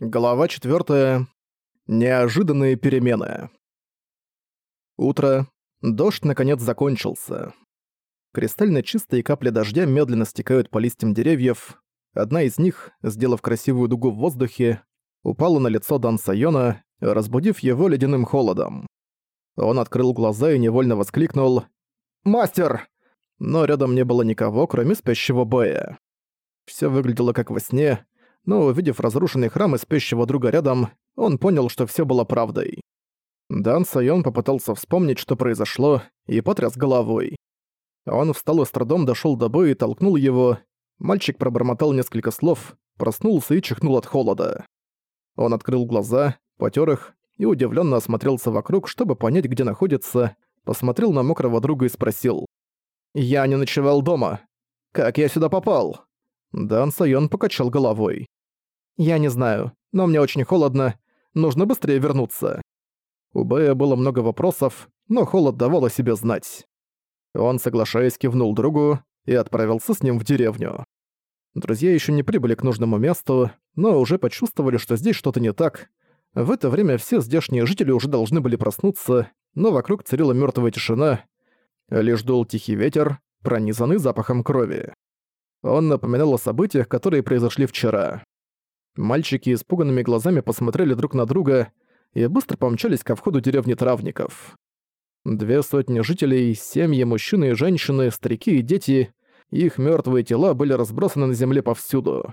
Глава 4. Неожиданные перемены. Утро. Дождь наконец закончился. Кристально чистые капли дождя медленно стекают по листьям деревьев. Одна из них, сделав красивую дугу в воздухе, упала на лицо Дан Сайона, разбудив его ледяным холодом. Он открыл глаза и невольно воскликнул «Мастер!», но рядом не было никого, кроме спящего Бэя. Всё выглядело как во сне, но увидев разрушенный храм и спящего друга рядом, он понял, что все было правдой. Дан Сайон попытался вспомнить, что произошло, и потряс головой. Он встал и с трудом дошёл до боя и толкнул его. Мальчик пробормотал несколько слов, проснулся и чихнул от холода. Он открыл глаза, потёр их и удивлённо осмотрелся вокруг, чтобы понять, где находится, посмотрел на мокрого друга и спросил. «Я не ночевал дома. Как я сюда попал?» Дан Сайон покачал головой. «Я не знаю, но мне очень холодно. Нужно быстрее вернуться». У Бэя было много вопросов, но холод давал о себе знать. Он, соглашаясь, кивнул другу и отправился с ним в деревню. Друзья еще не прибыли к нужному месту, но уже почувствовали, что здесь что-то не так. В это время все здешние жители уже должны были проснуться, но вокруг царила мертвая тишина. Лишь дул тихий ветер, пронизанный запахом крови. Он напоминал о событиях, которые произошли вчера. Мальчики испуганными глазами посмотрели друг на друга и быстро помчались ко входу деревни травников. Две сотни жителей, семьи, мужчины и женщины, старики и дети, их мертвые тела были разбросаны на земле повсюду.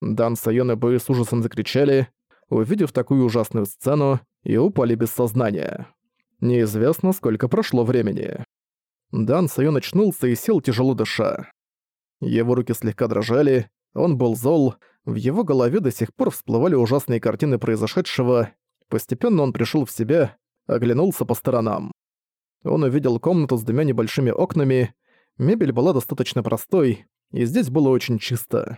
Дан Сайон и Бэй с ужасом закричали, увидев такую ужасную сцену, и упали без сознания. Неизвестно, сколько прошло времени. Дан Сайон очнулся и сел тяжело дыша. Его руки слегка дрожали, он был зол, в его голове до сих пор всплывали ужасные картины произошедшего. Постепенно он пришел в себя, оглянулся по сторонам. Он увидел комнату с двумя небольшими окнами, мебель была достаточно простой, и здесь было очень чисто.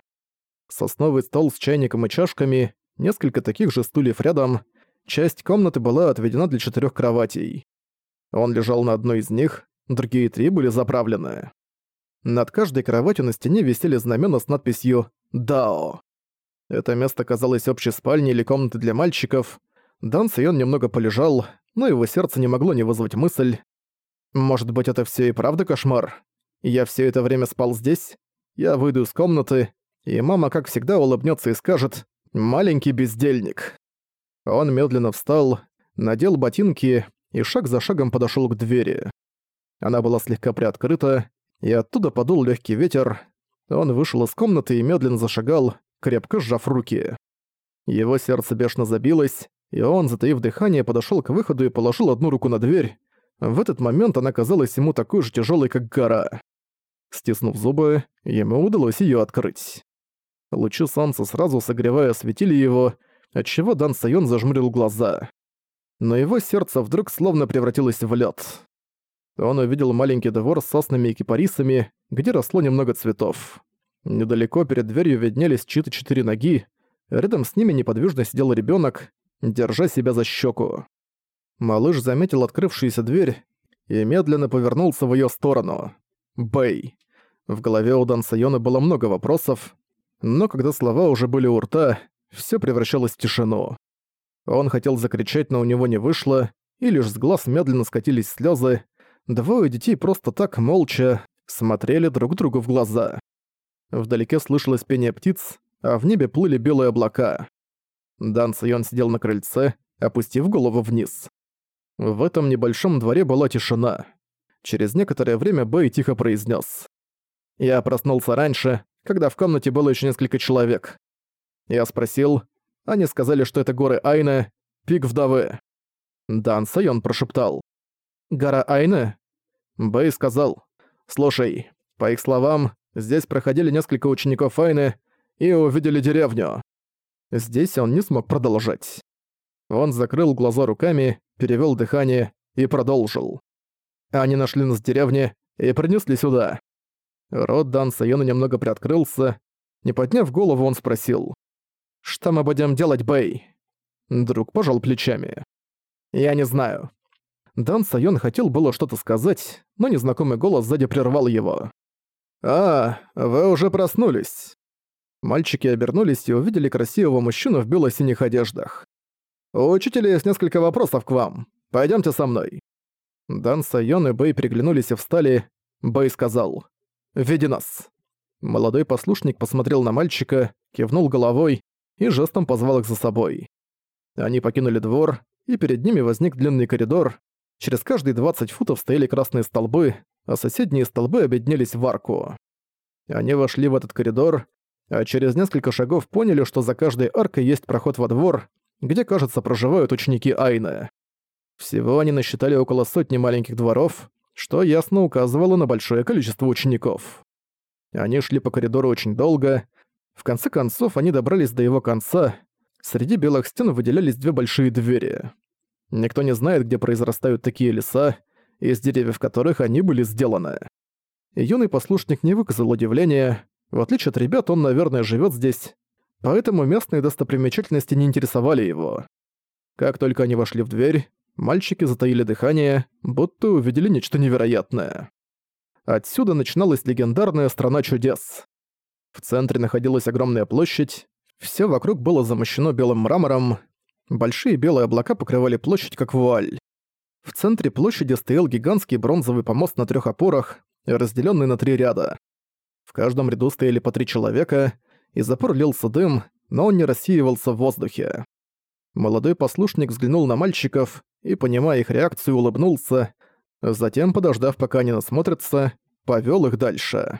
Сосновый стол с чайником и чашками, несколько таких же стульев рядом, часть комнаты была отведена для четырех кроватей. Он лежал на одной из них, другие три были заправлены. Над каждой кроватью на стене висели знамена с надписью «Дао». Это место казалось общей спальней или комнатой для мальчиков. Дан Сайон немного полежал, но его сердце не могло не вызвать мысль. «Может быть, это все и правда кошмар? Я все это время спал здесь? Я выйду из комнаты, и мама, как всегда, улыбнется и скажет «маленький бездельник». Он медленно встал, надел ботинки и шаг за шагом подошел к двери. Она была слегка приоткрыта, и оттуда подул легкий ветер. Он вышел из комнаты и медленно зашагал, крепко сжав руки. Его сердце бешено забилось, и он, затаив дыхание, подошёл к выходу и положил одну руку на дверь. В этот момент она казалась ему такой же тяжёлой, как гора. Стиснув зубы, ему удалось её открыть. Лучи солнца сразу согревая осветили его, отчего Дан Сайон зажмурил глаза. Но его сердце вдруг словно превратилось в лёд. Он увидел маленький двор с соснами и кипарисами, где росло немного цветов. Недалеко перед дверью виднелись чьи-то четыре ноги, рядом с ними неподвижно сидел ребенок, держа себя за щеку. Малыш заметил открывшуюся дверь и медленно повернулся в ее сторону. Бэй. В голове у Дан Сайона было много вопросов, но когда слова уже были у рта, все превращалось в тишину. Он хотел закричать, но у него не вышло, и лишь с глаз медленно скатились слезы. Двое детей просто так молча смотрели друг другу в глаза. Вдалеке слышалось пение птиц, а в небе плыли белые облака. Дан Сайон сидел на крыльце, опустив голову вниз. В этом небольшом дворе была тишина. Через некоторое время Бэй тихо произнес: «Я проснулся раньше, когда в комнате было еще несколько человек. Я спросил, они сказали, что это горы Айна, пик вдовы». Дан Сайон прошептал. «Гора Айна?» Бэй сказал, «Слушай, по их словам, Здесь проходили несколько учеников Айны и увидели деревню. Здесь он не смог продолжать. Он закрыл глаза руками, перевёл дыхание и продолжил. Они нашли нас в деревне и принесли сюда. Рот Дан Сайона немного приоткрылся. Не подняв голову, он спросил. «Что мы будем делать, Бэй?» Друг пожал плечами. «Я не знаю». Дан Сайон хотел было что-то сказать, но незнакомый голос сзади прервал его. «А, вы уже проснулись». Мальчики обернулись и увидели красивого мужчину в бело-синих одеждах. «У учителя есть несколько вопросов к вам. Пойдемте со мной». Дан Сайон и Бэй приглянулись и встали. Бэй сказал «Веди нас». Молодой послушник посмотрел на мальчика, кивнул головой и жестом позвал их за собой. Они покинули двор, и перед ними возник длинный коридор. Через каждые 20 футов стояли красные столбы, а соседние столбы объединились в арку. Они вошли в этот коридор, а через несколько шагов поняли, что за каждой аркой есть проход во двор, где, кажется, проживают ученики Айны. Всего они насчитали около сотни маленьких дворов, что ясно указывало на большое количество учеников. Они шли по коридору очень долго. В конце концов, они добрались до его конца. Среди белых стен выделялись две большие двери. Никто не знает, где произрастают такие леса, из деревьев которых они были сделаны. Юный послушник не выказал удивления. В отличие от ребят, он, наверное, живет здесь, поэтому местные достопримечательности не интересовали его. Как только они вошли в дверь, мальчики затаили дыхание, будто увидели нечто невероятное. Отсюда начиналась легендарная страна чудес. В центре находилась огромная площадь, все вокруг было замощено белым мрамором, большие белые облака покрывали площадь как вуаль. В центре площади стоял гигантский бронзовый помост на трех опорах, разделенный на три ряда. В каждом ряду стояли по три человека, из опор лился дым, но он не рассеивался в воздухе. Молодой послушник взглянул на мальчиков и, понимая их реакцию, улыбнулся, Затем, подождав, пока они насмотрятся, повёл их дальше.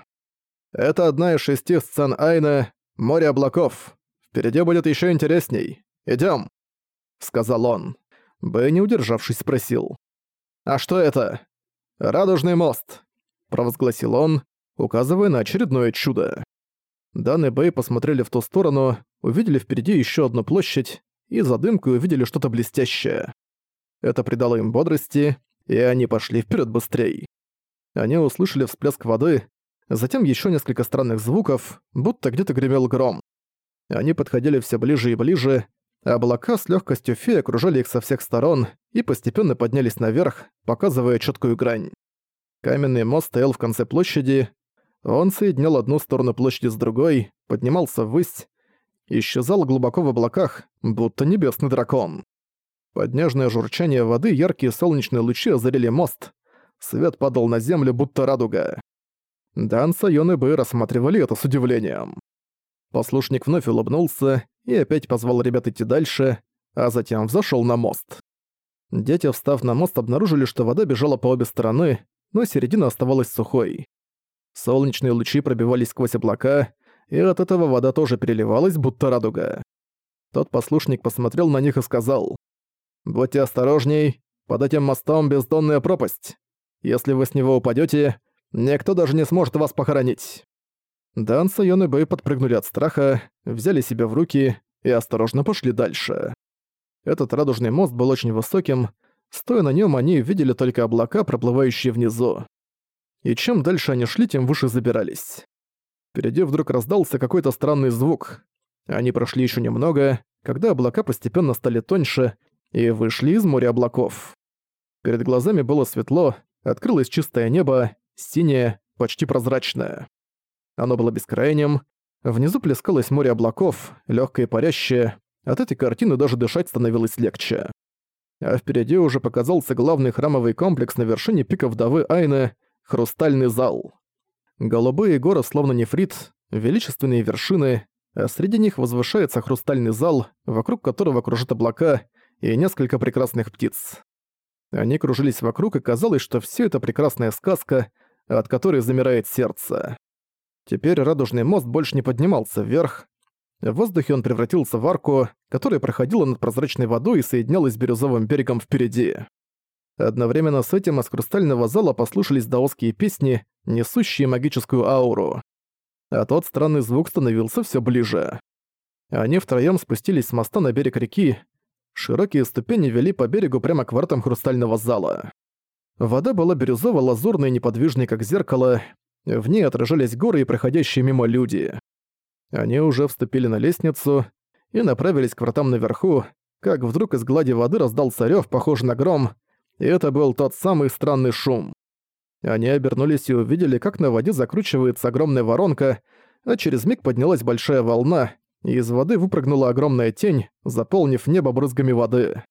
Это одна из шести сцен Айна «Море облаков». Впереди будет ещё интересней. Идём, сказал он. Б, не удержавшись, спросил. «А что это?» «Радужный мост», — провозгласил он, указывая на очередное чудо. Дан и Бэй посмотрели в ту сторону, увидели впереди ещё одну площадь и за дымкой увидели что-то блестящее. Это придало им бодрости, и они пошли вперед быстрее. Они услышали всплеск воды, затем еще несколько странных звуков, будто где-то гремел гром. Они подходили все ближе и ближе, облака с легкостью феи окружали их со всех сторон и постепенно поднялись наверх, показывая четкую грань. Каменный мост стоял в конце площади, он соединял одну сторону площади с другой, поднимался ввысь, исчезал глубоко в облаках, будто небесный дракон. Под нежное журчание воды яркие солнечные лучи озарили мост. Свет падал на землю, будто радуга. Дан, Сайон и Бэй рассматривали это с удивлением. Послушник вновь улыбнулся и опять позвал ребят идти дальше, а затем взошёл на мост. Дети, встав на мост, обнаружили, что вода бежала по обе стороны, но середина оставалась сухой. Солнечные лучи пробивались сквозь облака, и от этого вода тоже переливалась, будто радуга. Тот послушник посмотрел на них и сказал, Будьте осторожней, под этим мостом бездонная пропасть. Если вы с него упадете, никто даже не сможет вас похоронить». Дан, Сайон и Бэй подпрыгнули от страха, взяли себя в руки и осторожно пошли дальше. Этот радужный мост был очень высоким, стоя на нем, они видели только облака, проплывающие внизу. И чем дальше они шли, тем выше забирались. Впереди вдруг раздался какой-то странный звук. Они прошли еще немного, когда облака постепенно стали тоньше, и вышли из моря облаков. Перед глазами было светло, открылось чистое небо, синее, почти прозрачное. Оно было бескрайним, внизу плескалось море облаков, легкое и парящее, от этой картины даже дышать становилось легче. А впереди уже показался главный храмовый комплекс на вершине пика вдовы Айны — Хрустальный зал. Голубые горы, словно нефрит, величественные вершины, а среди них возвышается хрустальный зал, вокруг которого кружат облака, и несколько прекрасных птиц. Они кружились вокруг, и казалось, что все это прекрасная сказка, от которой замирает сердце. Теперь радужный мост больше не поднимался вверх. В воздухе он превратился в арку, которая проходила над прозрачной водой и соединялась с бирюзовым берегом впереди. Одновременно с этим из хрустального зала послушались даосские песни, несущие магическую ауру. А тот странный звук становился все ближе. Они втроем спустились с моста на берег реки, Широкие ступени вели по берегу прямо к воротам хрустального зала. Вода была бирюзово-лазурной и неподвижной, как зеркало. В ней отражались горы и проходящие мимо люди. Они уже вступили на лестницу и направились к вратам наверху, как вдруг из глади воды раздался рёв, похожий на гром, и это был тот самый странный шум. Они обернулись и увидели, как на воде закручивается огромная воронка, а через миг поднялась большая волна, и из воды выпрыгнула огромная тень, заполнив небо брызгами воды.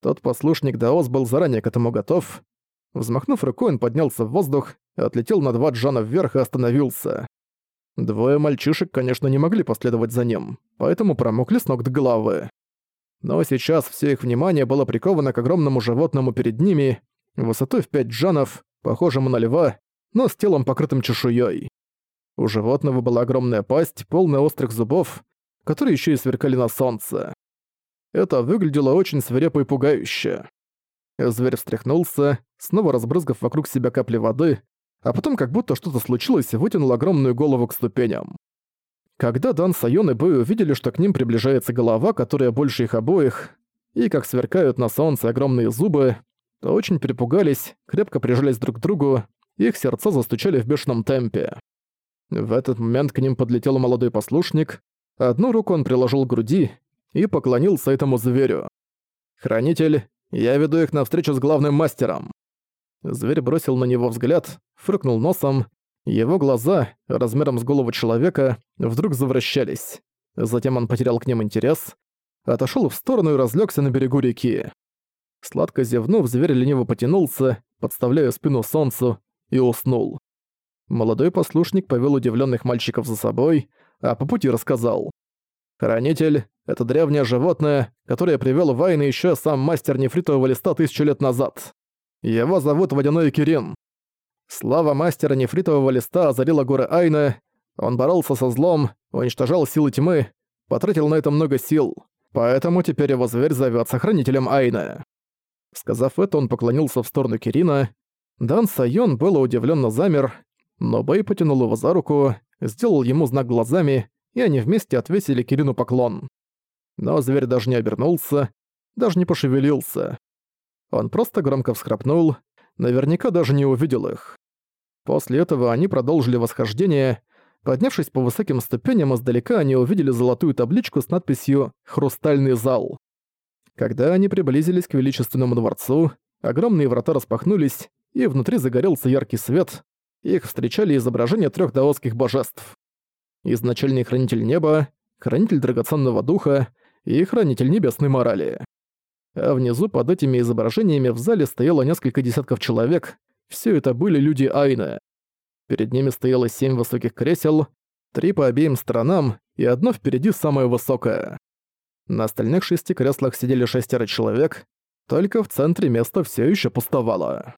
Тот послушник Даос был заранее к этому готов. Взмахнув рукой, он поднялся в воздух, отлетел на два джана вверх и остановился. Двое мальчишек, конечно, не могли последовать за ним, поэтому промокли с ног до головы. Но сейчас все их внимание было приковано к огромному животному перед ними, высотой в пять джанов, похожему на льва, но с телом покрытым чешуей. У животного была огромная пасть, полная острых зубов, которые еще и сверкали на солнце. Это выглядело очень свирепо и пугающе. Зверь встряхнулся, снова разбрызгав вокруг себя капли воды, а потом как будто что-то случилось, вытянул огромную голову к ступеням. Когда Дан Сайон и Бэй увидели, что к ним приближается голова, которая больше их обоих, и как сверкают на солнце огромные зубы, то очень перепугались, крепко прижались друг к другу, их сердца застучали в бешеном темпе. В этот момент к ним подлетел молодой послушник, одну руку он приложил к груди и поклонился этому зверю. «Хранитель, я веду их на встречу с главным мастером». Зверь бросил на него взгляд, фыркнул носом, его глаза, размером с голову человека, вдруг завращались. Затем он потерял к ним интерес, отошел в сторону и разлегся на берегу реки. Сладко зевнув, зверь лениво потянулся, подставляя спину солнцу, и уснул. Молодой послушник повел удивленных мальчиков за собой, а по пути рассказал. «Хранитель — это древнее животное, которое привел в Айны еще сам мастер нефритового листа тысячу лет назад. Его зовут Водяной Кирин. Слава мастера нефритового листа озарила горы Айна, он боролся со злом, уничтожал силы тьмы, потратил на это много сил, поэтому теперь его зверь зовётся Хранителем Айна». Сказав это, он поклонился в сторону Кирина. Дан Сайон было удивленно замер, но Бэй потянул его за руку, сделал ему знак глазами, и они вместе отвесили Кирину поклон. Но зверь даже не обернулся, даже не пошевелился. Он просто громко всхрапнул, наверняка даже не увидел их. После этого они продолжили восхождение. Поднявшись по высоким ступеням издалека, они увидели золотую табличку с надписью «Хрустальный зал». Когда они приблизились к величественному дворцу, огромные врата распахнулись, и внутри загорелся яркий свет. Их встречали изображения трех даосских божеств. Изначальный хранитель неба, хранитель драгоценного духа и хранитель небесной морали а внизу под этими изображениями в зале стояло несколько десятков человек, все это были люди Айна. Перед ними стояло семь высоких кресел, три по обеим сторонам и одно впереди самое высокое. На остальных шести креслах сидели шестеро человек, только в центре место все еще пустовало.